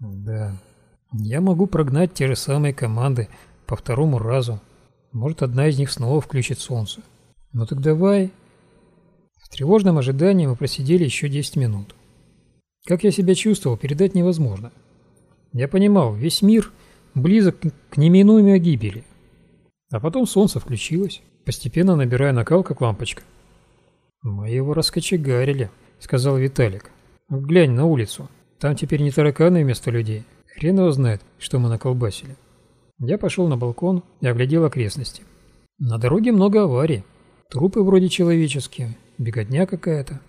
Да. Я могу прогнать те же самые команды по второму разу. Может, одна из них снова включит солнце. Ну так давай. В тревожном ожидании мы просидели еще 10 минут. Как я себя чувствовал, передать невозможно. Я понимал, весь мир близок к неминуемой гибели. А потом солнце включилось, постепенно набирая накал, как лампочка. «Мы его раскочегарили», — сказал Виталик. «Глянь на улицу. Там теперь не тараканы вместо людей. Хрен его знает, что мы наколбасили». Я пошел на балкон и оглядел окрестности. На дороге много аварий. Трупы вроде человеческие, беготня какая-то.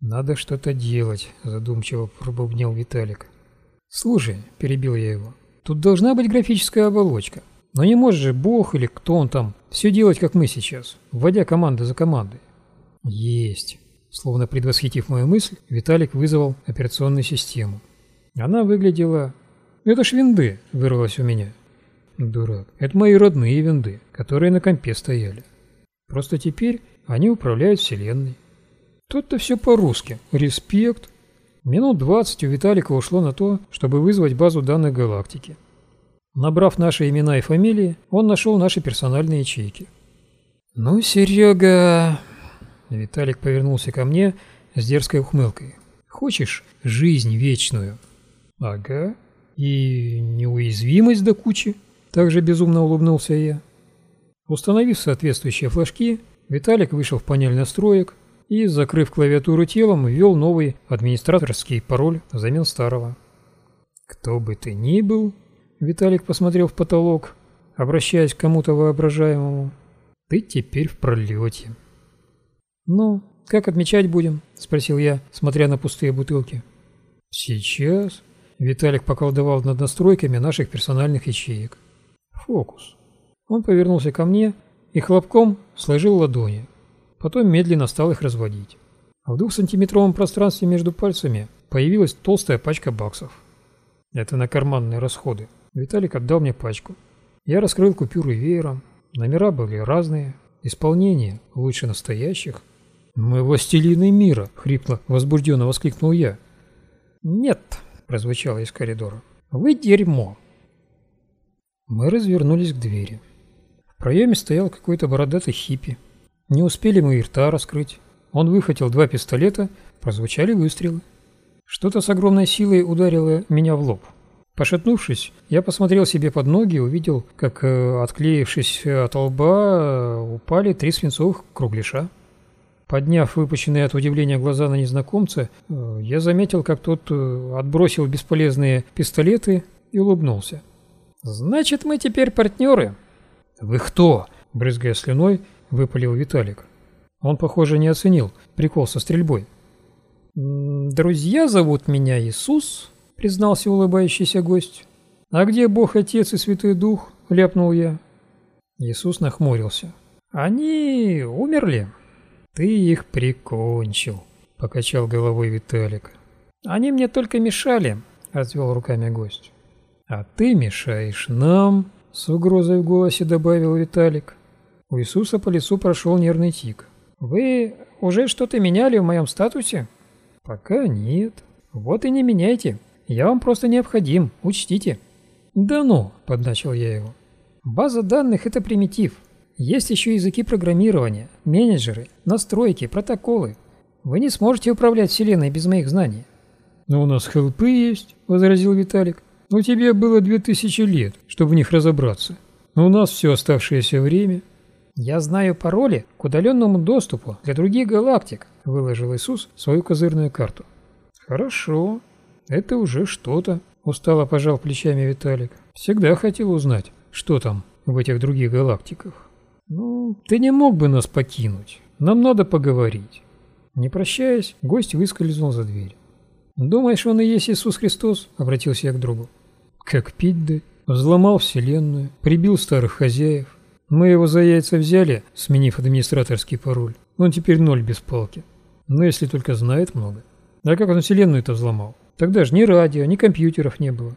«Надо что-то делать», — задумчиво пробубнил Виталик. «Слушай», — перебил я его, — «тут должна быть графическая оболочка. Но не может же Бог или кто он там все делать, как мы сейчас, вводя команды за командой». «Есть». Словно предвосхитив мою мысль, Виталик вызвал операционную систему. Она выглядела... «Это ж винды», — вырвалось у меня. Дурак. Это мои родные винды, которые на компе стояли. Просто теперь они управляют вселенной. Тут-то все по-русски. Респект. Минут двадцать у Виталика ушло на то, чтобы вызвать базу данных галактики. Набрав наши имена и фамилии, он нашел наши персональные ячейки. «Ну, Серега...» Виталик повернулся ко мне с дерзкой ухмылкой. «Хочешь жизнь вечную?» «Ага. И неуязвимость до кучи?» Также безумно улыбнулся я. Установив соответствующие флажки, Виталик вышел в панель настроек и, закрыв клавиатуру телом, ввел новый администраторский пароль взамен старого. «Кто бы ты ни был», — Виталик посмотрел в потолок, обращаясь к кому-то воображаемому, — «ты теперь в пролете». «Ну, как отмечать будем?» — спросил я, смотря на пустые бутылки. «Сейчас», — Виталик поколдовал над настройками наших персональных ячеек. Фокус. Он повернулся ко мне и хлопком сложил ладони. Потом медленно стал их разводить. А в двухсантиметровом пространстве между пальцами появилась толстая пачка баксов. Это на карманные расходы. Виталик отдал мне пачку. Я раскрыл купюры веером. Номера были разные. Исполнение лучше настоящих. «Мы властелины мира!» — хрипло возбужденно воскликнул я. «Нет!» — прозвучало из коридора. «Вы дерьмо!» Мы развернулись к двери. В проеме стоял какой-то бородатый хиппи. Не успели мы и рта раскрыть. Он выхватил два пистолета, прозвучали выстрелы. Что-то с огромной силой ударило меня в лоб. Пошатнувшись, я посмотрел себе под ноги и увидел, как, э, отклеившись от лба, упали три свинцовых кругляша. Подняв выпущенные от удивления глаза на незнакомца, э, я заметил, как тот отбросил бесполезные пистолеты и улыбнулся. «Значит, мы теперь партнеры». «Вы кто?» – брызгая слюной, выпалил Виталик. Он, похоже, не оценил прикол со стрельбой. «Друзья зовут меня Иисус», – признался улыбающийся гость. «А где Бог Отец и Святой Дух?» – ляпнул я. Иисус нахмурился. «Они умерли?» «Ты их прикончил», – покачал головой Виталик. «Они мне только мешали», – развел руками гость. «А ты мешаешь нам», — с угрозой в голосе добавил Виталик. У Иисуса по лицу прошел нервный тик. «Вы уже что-то меняли в моем статусе?» «Пока нет». «Вот и не меняйте. Я вам просто необходим, учтите». «Да ну», — подначил я его. «База данных — это примитив. Есть еще языки программирования, менеджеры, настройки, протоколы. Вы не сможете управлять Вселенной без моих знаний». «Но у нас хелпы есть», — возразил Виталик. У тебе было две тысячи лет, чтобы в них разобраться. Но у нас все оставшееся время. Я знаю пароли к удаленному доступу для других галактик, выложил Иисус свою козырную карту. Хорошо, это уже что-то, устало пожал плечами Виталик. Всегда хотел узнать, что там в этих других галактиках. Ну, ты не мог бы нас покинуть. Нам надо поговорить. Не прощаясь, гость выскользнул за дверь. «Думаешь, он и есть Иисус Христос?» – обратился я к другу. «Как пить да? Взломал вселенную, прибил старых хозяев. Мы его за яйца взяли, сменив администраторский пароль. Он теперь ноль без палки. Но если только знает много. А как он вселенную-то взломал? Тогда же ни радио, ни компьютеров не было».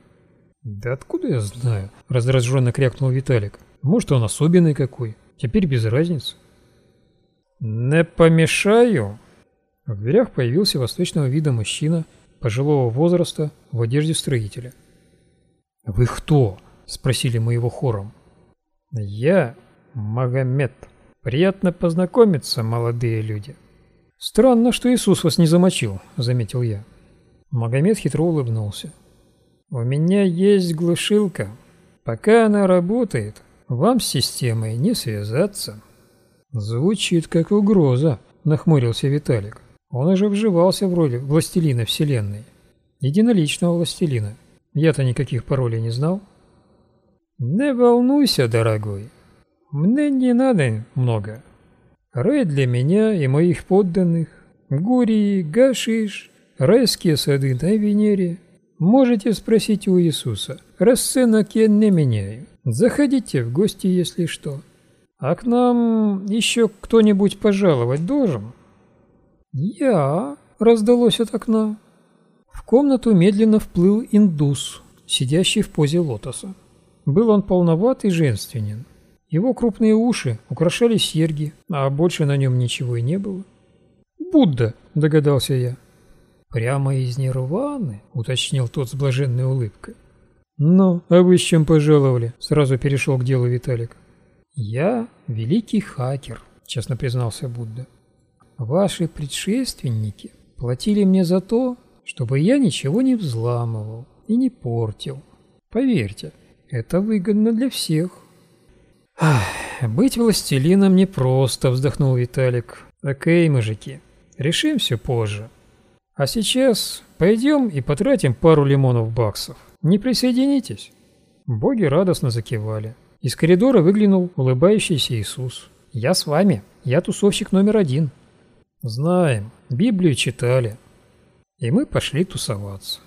«Да откуда я знаю?» – раздраженно крякнул Виталик. «Может, он особенный какой? Теперь без разницы». «Не помешаю?» В дверях появился восточного вида мужчина – пожилого возраста в одежде строителя. «Вы кто?» – спросили мы его хором. «Я Магомед. Приятно познакомиться, молодые люди». «Странно, что Иисус вас не замочил», – заметил я. Магомед хитро улыбнулся. «У меня есть глушилка. Пока она работает, вам с системой не связаться». «Звучит как угроза», – нахмурился Виталик. Он уже вживался в роли властелина вселенной. Единоличного властелина. Я-то никаких паролей не знал. Не волнуйся, дорогой. Мне не надо много. Рай для меня и моих подданных. Гурии, гашиш, райские сады на Венере. Можете спросить у Иисуса. Расценок я не меняю. Заходите в гости, если что. А к нам еще кто-нибудь пожаловать должен? Я, раздалось от окна. В комнату медленно вплыл индус, сидящий в позе лотоса. Был он полноват и женственен. Его крупные уши украшали серьги, а больше на нем ничего и не было. «Будда», — догадался я. «Прямо из нирваны», — уточнил тот с блаженной улыбкой. «Ну, а вы с чем пожаловали?» — сразу перешел к делу Виталик. «Я великий хакер», — честно признался Будда. «Ваши предшественники платили мне за то, чтобы я ничего не взламывал и не портил. Поверьте, это выгодно для всех. Ах, быть властелином непросто, вздохнул Виталик. Окей, мужики, решим все позже. А сейчас пойдем и потратим пару лимонов баксов. Не присоединитесь? Боги радостно закивали. Из коридора выглянул улыбающийся Иисус. «Я с вами. Я тусовщик номер один». «Знаем. Библию читали. И мы пошли тусоваться.